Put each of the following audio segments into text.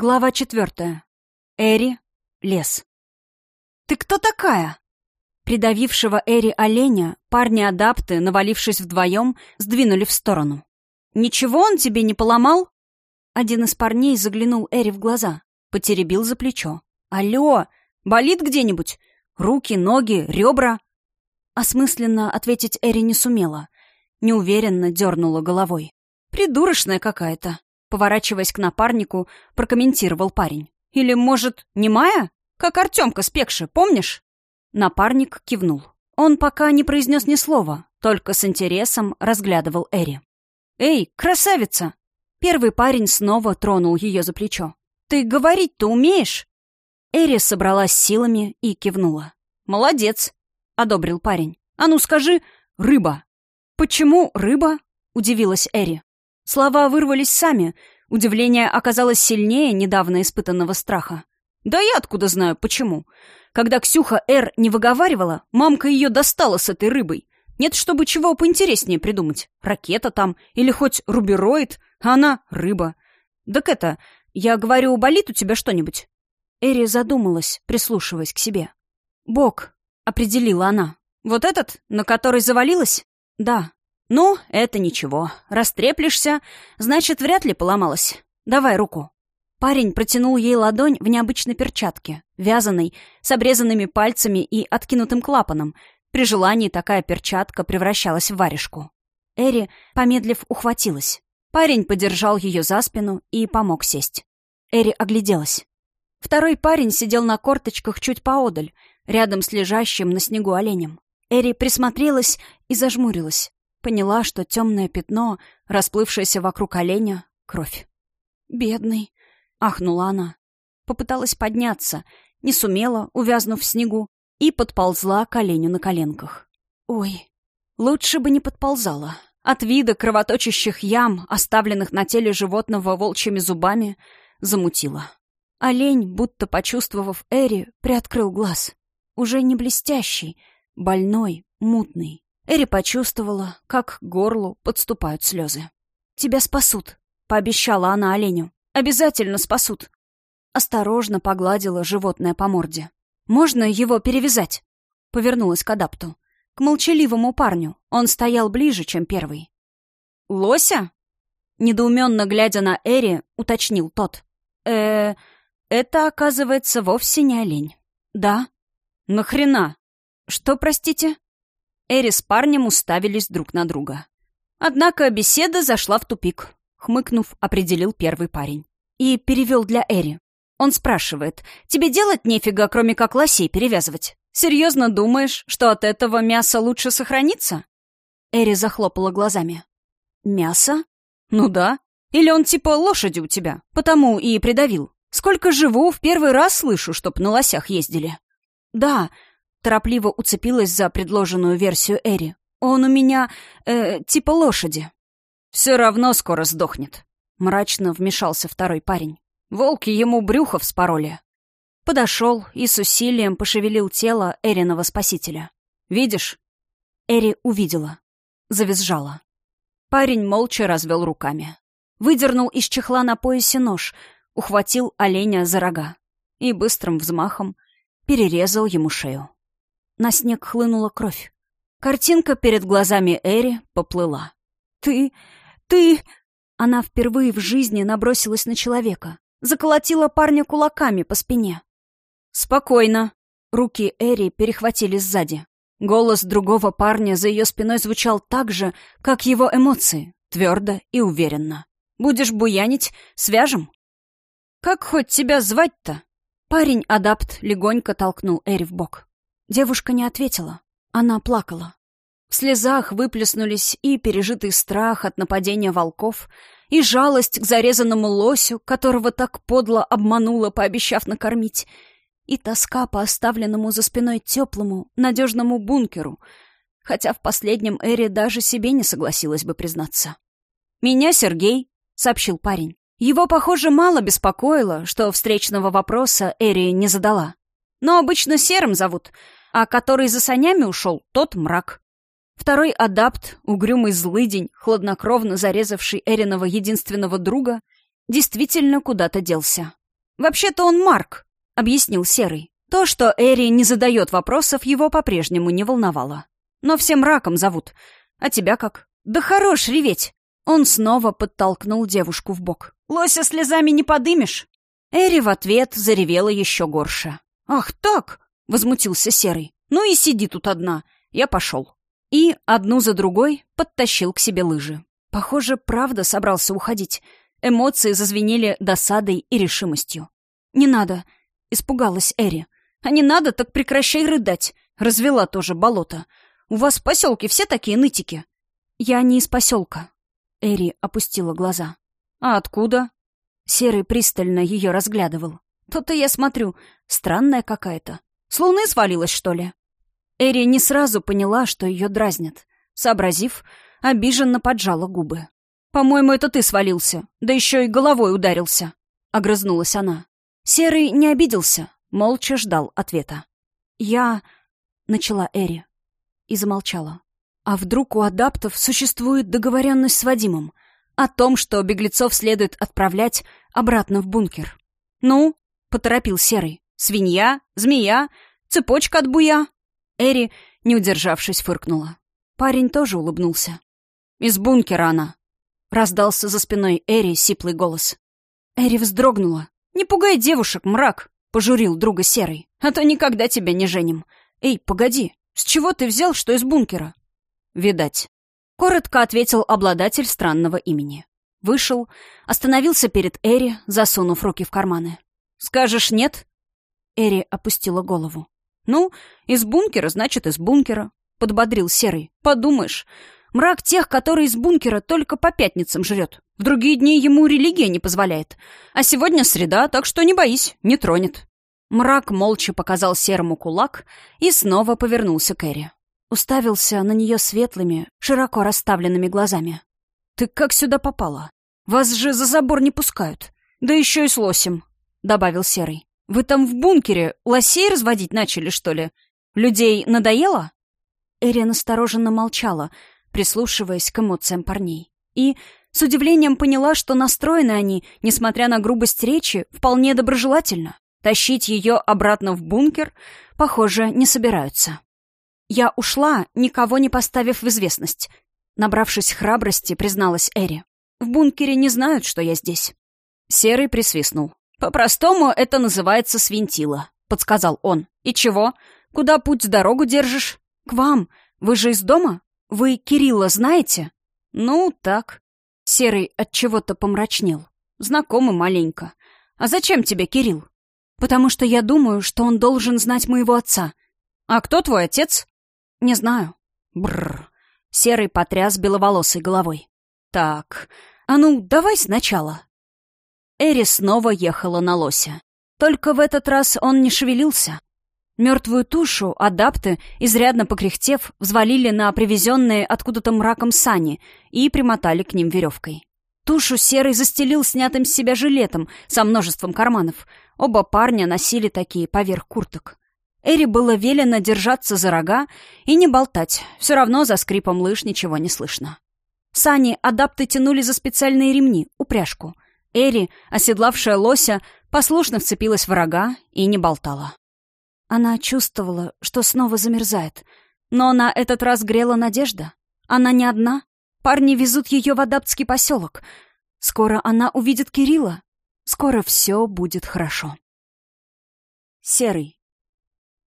Глава четвертая. Эри. Лес. «Ты кто такая?» Придавившего Эри оленя парни-адапты, навалившись вдвоем, сдвинули в сторону. «Ничего он тебе не поломал?» Один из парней заглянул Эри в глаза, потеребил за плечо. «Алло, болит где-нибудь? Руки, ноги, ребра?» Осмысленно ответить Эри не сумела. Неуверенно дернула головой. «Придурочная какая-то», — поворачиваясь к напарнику, прокомментировал парень. «Или, может, не Майя? Как Артемка спекши, помнишь?» Напарник кивнул. Он пока не произнес ни слова, только с интересом разглядывал Эри. «Эй, красавица!» Первый парень снова тронул ее за плечо. «Ты говорить-то умеешь?» Эри собралась силами и кивнула. «Молодец!» — одобрил парень. «А ну скажи, рыба!» «Почему рыба?» — удивилась Эри. Слова вырвались сами. Удивление оказалось сильнее недавно испытанного страха. «Да я откуда знаю, почему?» Когда Ксюха Р не выговаривала, мамка ее достала с этой рыбой. Нет, чтобы чего поинтереснее придумать. Ракета там, или хоть рубероид, а она — рыба. Так это, я говорю, болит у тебя что-нибудь? Эри задумалась, прислушиваясь к себе. «Бог», — определила она. «Вот этот, на который завалилась?» «Да». «Ну, это ничего. Растреплешься, значит, вряд ли поломалась. Давай руку». Парень протянул ей ладонь в необычной перчатке, вязаной, с обрезанными пальцами и откинутым клапаном. При желании такая перчатка превращалась в варежку. Эри, помедлив, ухватилась. Парень подержал ее за спину и помог сесть. Эри огляделась. Второй парень сидел на корточках чуть поодаль, рядом с лежащим на снегу оленем. Эри присмотрелась и зажмурилась. Поняла, что темное пятно, расплывшееся вокруг оленя, — кровь. «Бедный», — ахнула она. Попыталась подняться, не сумела, увязнув в снегу, и подползла к оленю на коленках. Ой, лучше бы не подползала. От вида кровоточащих ям, оставленных на теле животного волчьими зубами, замутила. Олень, будто почувствовав Эри, приоткрыл глаз. Уже не блестящий, больной, мутный. Эри почувствовала, как к горлу подступают слезы. «Тебя спасут», — пообещала она оленю. Обязательно спасут. Осторожно погладила животное по морде. «Можно его перевязать?» Повернулась к адапту. К молчаливому парню. Он стоял ближе, чем первый. «Лося?» Недоуменно глядя на Эри, уточнил тот. э это, оказывается, вовсе не олень. Да. Нахрена? Что, простите? Эри с парнем уставились друг на друга. Однако беседа зашла в тупик. Хмыкнув, определил первый парень и перевел для Эри. Он спрашивает, «Тебе делать нефига, кроме как лосей перевязывать? Серьезно думаешь, что от этого мясо лучше сохранится?» Эри захлопала глазами. «Мясо? Ну да. Или он типа лошади у тебя, потому и придавил. Сколько живу, в первый раз слышу, чтоб на лосях ездили». «Да», — торопливо уцепилась за предложенную версию Эри. «Он у меня, э, типа лошади». «Все равно скоро сдохнет», Мрачно вмешался второй парень. Волки ему брюхо вспороли. Подошел и с усилием пошевелил тело Эриного спасителя. «Видишь?» Эри увидела. Завизжала. Парень молча развел руками. Выдернул из чехла на поясе нож, ухватил оленя за рога и быстрым взмахом перерезал ему шею. На снег хлынула кровь. Картинка перед глазами Эри поплыла. «Ты... ты...» Она впервые в жизни набросилась на человека, заколотила парня кулаками по спине. «Спокойно!» Руки Эри перехватили сзади. Голос другого парня за ее спиной звучал так же, как его эмоции, твердо и уверенно. «Будешь буянить? Свяжем?» «Как хоть тебя звать-то?» Парень-адапт легонько толкнул Эри в бок. Девушка не ответила. Она плакала. В слезах выплеснулись и пережитый страх от нападения волков, и жалость к зарезанному лосю, которого так подло обманула, пообещав накормить, и тоска по оставленному за спиной теплому, надежному бункеру, хотя в последнем Эре даже себе не согласилась бы признаться. «Меня Сергей», — сообщил парень. Его, похоже, мало беспокоило, что встречного вопроса Эри не задала. Но обычно Серым зовут, а который за санями ушел, тот мрак. Второй адапт, угрюмый злыдень, хладнокровно зарезавший Эриного единственного друга, действительно куда-то делся. «Вообще-то он Марк», — объяснил Серый. То, что Эри не задает вопросов, его по-прежнему не волновало. «Но всем раком зовут. А тебя как?» «Да хорош реветь!» Он снова подтолкнул девушку в бок. «Лося слезами не подымешь?» Эри в ответ заревела еще горше. «Ах так!» — возмутился Серый. «Ну и сиди тут одна. Я пошел». И одну за другой подтащил к себе лыжи. Похоже, правда собрался уходить. Эмоции зазвенели досадой и решимостью. «Не надо», — испугалась Эри. «А не надо, так прекращай рыдать. Развела тоже болото. У вас в поселке все такие нытики?» «Я не из поселка». Эри опустила глаза. «А откуда?» Серый пристально ее разглядывал. «То-то я смотрю. Странная какая-то. С луны свалилась, что ли?» Эри не сразу поняла, что ее дразнят. Сообразив, обиженно поджала губы. «По-моему, это ты свалился, да еще и головой ударился», — огрызнулась она. Серый не обиделся, молча ждал ответа. «Я...» — начала Эри и замолчала. «А вдруг у адаптов существует договоренность с Вадимом о том, что беглецов следует отправлять обратно в бункер?» «Ну?» — поторопил Серый. «Свинья? Змея? Цепочка от буя?» Эри, не удержавшись, фыркнула. Парень тоже улыбнулся. «Из бункера она!» Раздался за спиной Эри сиплый голос. Эри вздрогнула. «Не пугай девушек, мрак!» — пожурил друга Серый. «А то никогда тебя не женим. Эй, погоди, с чего ты взял, что из бункера?» «Видать». Коротко ответил обладатель странного имени. Вышел, остановился перед Эри, засунув руки в карманы. «Скажешь нет?» Эри опустила голову. «Ну, из бункера, значит, из бункера», — подбодрил Серый. «Подумаешь, Мрак тех, которые из бункера только по пятницам жрет. В другие дни ему религия не позволяет. А сегодня среда, так что не боись, не тронет. Мрак молча показал серому кулак и снова повернулся к Эри. Уставился на нее светлыми, широко расставленными глазами. «Ты как сюда попала? Вас же за забор не пускают. Да еще и с лосем», — добавил Серый. «Вы там в бункере лосей разводить начали, что ли? Людей надоело?» Эри настороженно молчала, прислушиваясь к эмоциям парней. И с удивлением поняла, что настроены они, несмотря на грубость речи, вполне доброжелательно. Тащить ее обратно в бункер, похоже, не собираются. Я ушла, никого не поставив в известность. Набравшись храбрости, призналась Эри. В бункере не знают, что я здесь. Серый присвистнул. «По-простому это называется свинтило», — подсказал он. «И чего? Куда путь дорогу держишь?» «К вам. Вы же из дома?» «Вы Кирилла знаете?» «Ну, так». Серый от чего-то помрачнел. Знакомый маленько. «А зачем тебе Кирилл?» «Потому что я думаю, что он должен знать моего отца». «А кто твой отец?» «Не знаю». Бррр. Серый потряс беловолосой головой. «Так, а ну, давай сначала». Эри снова ехала на лося. Только в этот раз он не шевелился, Мертвую тушу адапты, изрядно покряхтев, взвалили на привезенные откуда-то мраком сани и примотали к ним веревкой. Тушу серый застелил снятым с себя жилетом со множеством карманов. Оба парня носили такие поверх курток. Эри было велено держаться за рога и не болтать. Все равно за скрипом лыж ничего не слышно. Сани адапты тянули за специальные ремни, упряжку. Эри, оседлавшая лося, послушно вцепилась в рога и не болтала. Она чувствовала, что снова замерзает. Но на этот раз грела надежда. Она не одна. Парни везут ее в Адаптский поселок. Скоро она увидит Кирилла. Скоро все будет хорошо. Серый.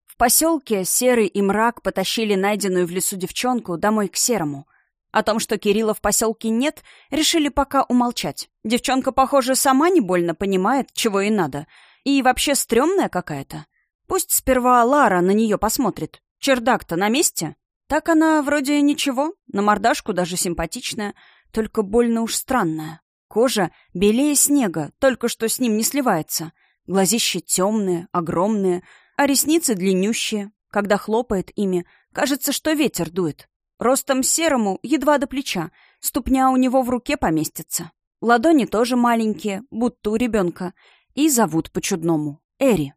В поселке Серый и Мрак потащили найденную в лесу девчонку домой к Серому. О том, что Кирилла в поселке нет, решили пока умолчать. Девчонка, похоже, сама не больно понимает, чего ей надо. И вообще стрёмная какая-то. Пусть сперва Лара на нее посмотрит. Чердак-то на месте. Так она вроде ничего, на мордашку даже симпатичная, только больно уж странная. Кожа белее снега, только что с ним не сливается. Глазища темные, огромные, а ресницы длиннющие. Когда хлопает ими, кажется, что ветер дует. Ростом серому едва до плеча, ступня у него в руке поместится. Ладони тоже маленькие, будто у ребенка, и зовут по-чудному — Эри.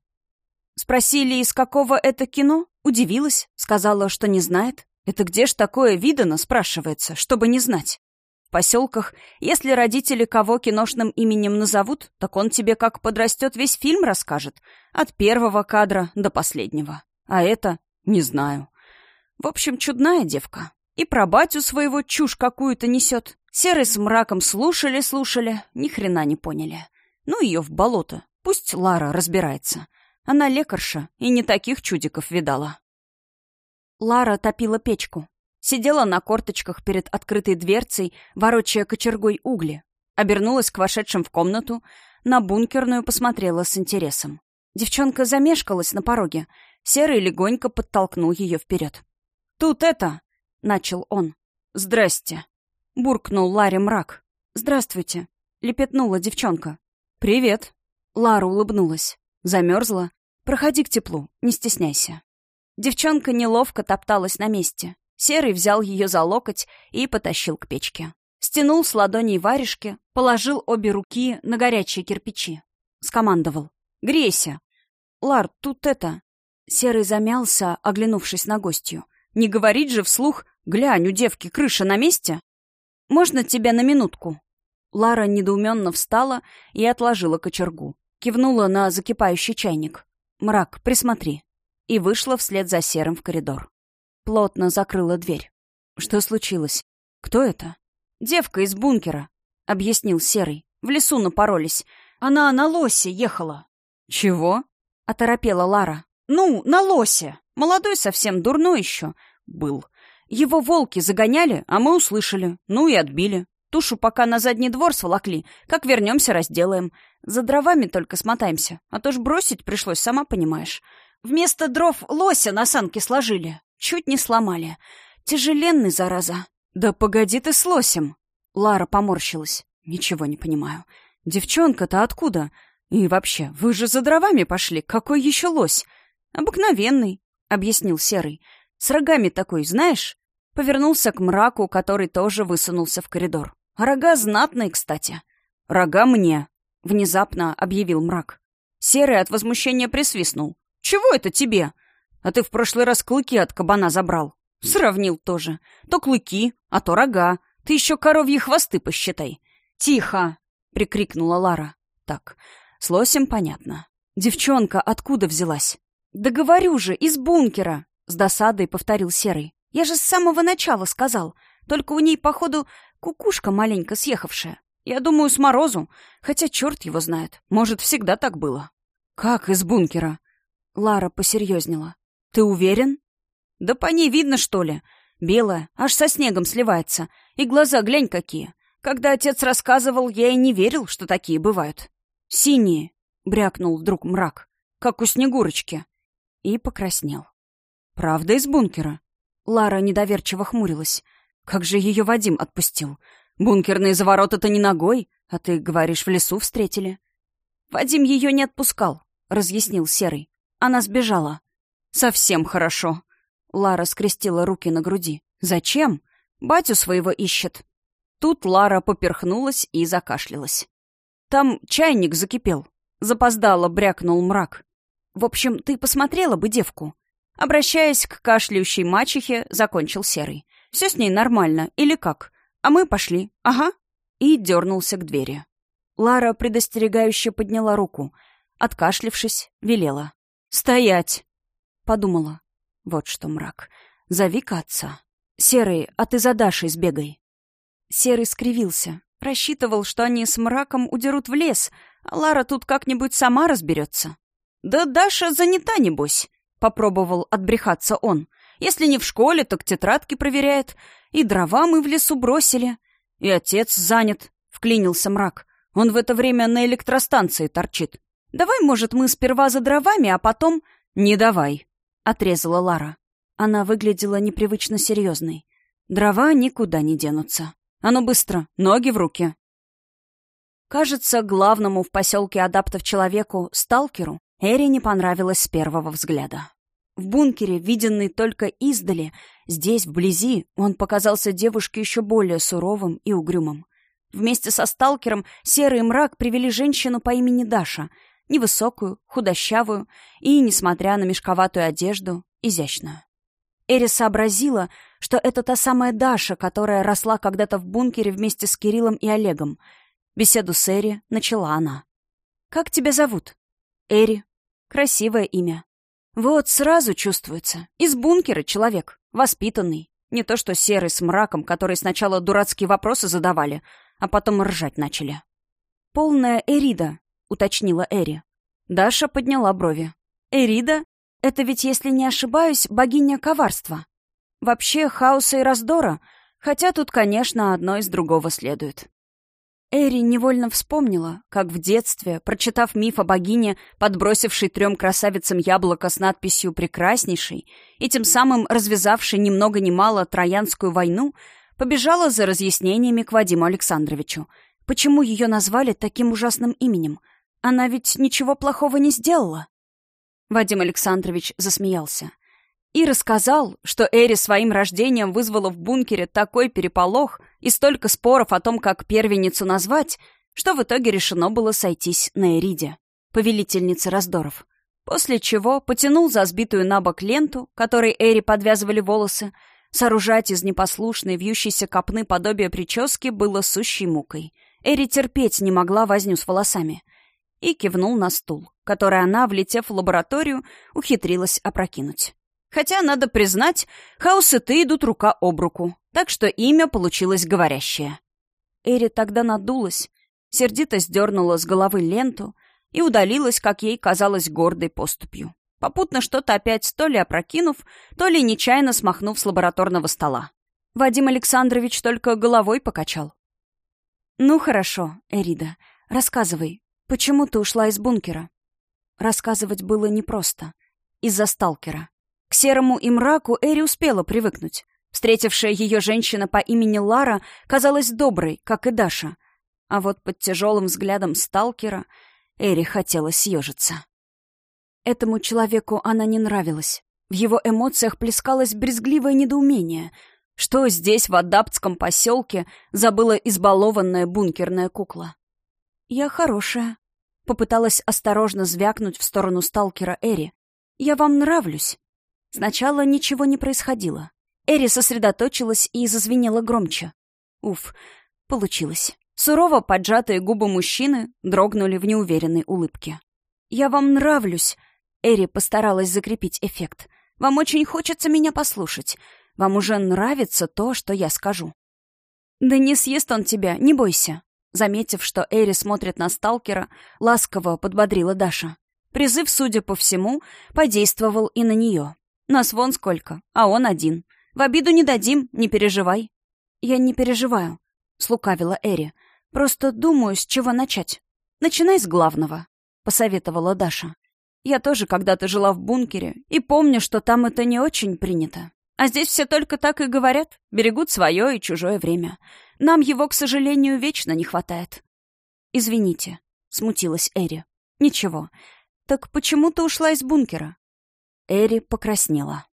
Спросили, из какого это кино? Удивилась, сказала, что не знает. Это где ж такое видано, спрашивается, чтобы не знать. В поселках, если родители кого киношным именем назовут, так он тебе как подрастет весь фильм расскажет. От первого кадра до последнего. А это не знаю. В общем, чудная девка. И про батю своего чушь какую-то несет. Серый с мраком слушали-слушали, ни хрена не поняли. Ну ее в болото. Пусть Лара разбирается. Она лекарша и не таких чудиков видала. Лара топила печку. Сидела на корточках перед открытой дверцей, ворочая кочергой угли. Обернулась к вошедшим в комнату, на бункерную посмотрела с интересом. Девчонка замешкалась на пороге. Серый легонько подтолкнул ее вперед. «Тут это!» — начал он. «Здрасте!» — буркнул Ларе мрак. «Здравствуйте!» — лепетнула девчонка. «Привет!» — Лара улыбнулась. Замерзла? Проходи к теплу, не стесняйся. Девчонка неловко топталась на месте. Серый взял ее за локоть и потащил к печке. Стянул с ладоней варежки, положил обе руки на горячие кирпичи. Скомандовал. «Грейся!» «Лар, тут это...» Серый замялся, оглянувшись на гостью. «Не говорить же вслух, глянь, у девки крыша на месте?» «Можно тебя на минутку?» Лара недоуменно встала и отложила кочергу. Кивнула на закипающий чайник. «Мрак, присмотри». И вышла вслед за Серым в коридор. Плотно закрыла дверь. Что случилось? Кто это? Девка из бункера, объяснил Серый. В лесу напоролись. Она на лосе ехала. Чего? Оторопела Лара. Ну, на лосе. Молодой совсем, дурной еще. Был. Его волки загоняли, а мы услышали. Ну и отбили. Тушу пока на задний двор сволокли. Как вернемся, разделаем. За дровами только смотаемся. А то ж бросить пришлось, сама понимаешь. Вместо дров лося на санки сложили. Чуть не сломали. Тяжеленный, зараза. Да погоди ты с лосем. Лара поморщилась. Ничего не понимаю. Девчонка-то откуда? И вообще, вы же за дровами пошли. Какой еще лось? Обыкновенный, объяснил Серый. С рогами такой, знаешь? Повернулся к мраку, который тоже высунулся в коридор. Рога знатные, кстати. Рога мне, внезапно объявил мрак. Серый от возмущения присвистнул. «Чего это тебе? А ты в прошлый раз клыки от кабана забрал. Сравнил тоже. То клыки, а то рога. Ты еще коровьи хвосты посчитай. Тихо!» — прикрикнула Лара. «Так, с лосем понятно. Девчонка откуда взялась?» «Да говорю же, из бункера!» — с досадой повторил Серый. «Я же с самого начала сказал. Только у ней, походу, кукушка маленько съехавшая. Я думаю, с морозу. Хотя черт его знает. Может, всегда так было». «Как из бункера?» Лара посерьезнела. «Ты уверен?» «Да по ней видно, что ли. Белая, аж со снегом сливается. И глаза глянь какие. Когда отец рассказывал, я и не верил, что такие бывают. Синие», — брякнул вдруг мрак, «как у Снегурочки». И покраснел. «Правда из бункера?» Лара недоверчиво хмурилась. «Как же ее Вадим отпустил? Бункерные завороты-то не ногой, а ты, говоришь, в лесу встретили». «Вадим ее не отпускал», — разъяснил Серый. Она сбежала. «Совсем хорошо». Лара скрестила руки на груди. «Зачем? Батю своего ищет». Тут Лара поперхнулась и закашлялась. «Там чайник закипел». Запоздало брякнул мрак. «В общем, ты посмотрела бы девку». Обращаясь к кашляющей мачехе, закончил Серый. «Все с ней нормально, или как? А мы пошли. Ага». И дернулся к двери. Лара предостерегающе подняла руку. Откашлившись, велела. «Стоять!» Подумала. Вот что мрак. Зови-ка отца. Серый, а ты за Дашей сбегай. Серый скривился. Рассчитывал, что они с мраком удерут в лес, а Лара тут как-нибудь сама разберется. «Да Даша занята, небось», — попробовал отбрехаться он. «Если не в школе, так тетрадки проверяет. И дрова мы в лесу бросили. И отец занят», — вклинился мрак. «Он в это время на электростанции торчит. Давай, может, мы сперва за дровами, а потом...» «Не давай», — отрезала Лара. Она выглядела непривычно серьезной. «Дрова никуда не денутся. А ну быстро, ноги в руки». Кажется, главному в поселке адаптов человеку, сталкеру, Эри не понравилось с первого взгляда. В бункере, виденный только издали, здесь, вблизи, он показался девушке еще более суровым и угрюмым. Вместе со сталкером серый мрак привели женщину по имени Даша — Невысокую, худощавую и, несмотря на мешковатую одежду, изящную. Эри сообразила, что это та самая Даша, которая росла когда-то в бункере вместе с Кириллом и Олегом. Беседу с Эри начала она. «Как тебя зовут?» «Эри. Красивое имя. Вот сразу чувствуется. Из бункера человек. Воспитанный. Не то что серый с мраком, который сначала дурацкие вопросы задавали, а потом ржать начали. «Полная Эрида», — уточнила Эри. Даша подняла брови. «Эрида? Это ведь, если не ошибаюсь, богиня коварства. Вообще хаоса и раздора, хотя тут, конечно, одно из другого следует. Эри невольно вспомнила, как в детстве, прочитав миф о богине, подбросившей трем красавицам яблоко с надписью «Прекраснейший» и тем самым развязавшей ни много ни мало Троянскую войну, побежала за разъяснениями к Вадиму Александровичу. Почему ее назвали таким ужасным именем? Она ведь ничего плохого не сделала. Вадим Александрович засмеялся. И рассказал, что Эри своим рождением вызвала в бункере такой переполох и столько споров о том, как первенницу назвать, что в итоге решено было сойтись на Эриде, повелительнице раздоров. После чего потянул за сбитую на бок ленту, которой Эри подвязывали волосы, сооружать из непослушной вьющейся копны подобие прически было сущей мукой. Эри терпеть не могла возню с волосами — и кивнул на стул, который она, влетев в лабораторию, ухитрилась опрокинуть. Хотя, надо признать, хаос и ты идут рука об руку, так что имя получилось говорящее. Эри тогда надулась, сердито сдернула с головы ленту и удалилась, как ей казалось, гордой поступью. Попутно что-то опять то ли опрокинув, то ли нечаянно смахнув с лабораторного стола. Вадим Александрович только головой покачал. «Ну хорошо, Эрида, рассказывай, «Почему ты ушла из бункера?» Рассказывать было непросто. Из-за сталкера. К серому и мраку Эри успела привыкнуть. Встретившая ее женщина по имени Лара казалась доброй, как и Даша. А вот под тяжелым взглядом сталкера Эри хотела съежиться. Этому человеку она не нравилась. В его эмоциях плескалось брезгливое недоумение. Что здесь, в адаптском поселке, забыла избалованная бункерная кукла? «Я хорошая», — попыталась осторожно звякнуть в сторону сталкера Эри. «Я вам нравлюсь». Сначала ничего не происходило. Эри сосредоточилась и зазвенела громче. Уф, получилось. Сурово поджатые губы мужчины дрогнули в неуверенной улыбке. «Я вам нравлюсь», — Эри постаралась закрепить эффект. «Вам очень хочется меня послушать. Вам уже нравится то, что я скажу». «Да не съест он тебя, не бойся», Заметив, что Эри смотрит на сталкера, ласково подбодрила Даша. Призыв, судя по всему, подействовал и на нее. Нас вон сколько, а он один. В обиду не дадим, не переживай. Я не переживаю, слукавила Эри. Просто думаю, с чего начать. Начинай с главного, посоветовала Даша. Я тоже когда-то жила в бункере и помню, что там это не очень принято. А здесь все только так и говорят, берегут свое и чужое время. Нам его, к сожалению, вечно не хватает. «Извините», — смутилась Эри. «Ничего. Так почему ты ушла из бункера?» Эри покраснела.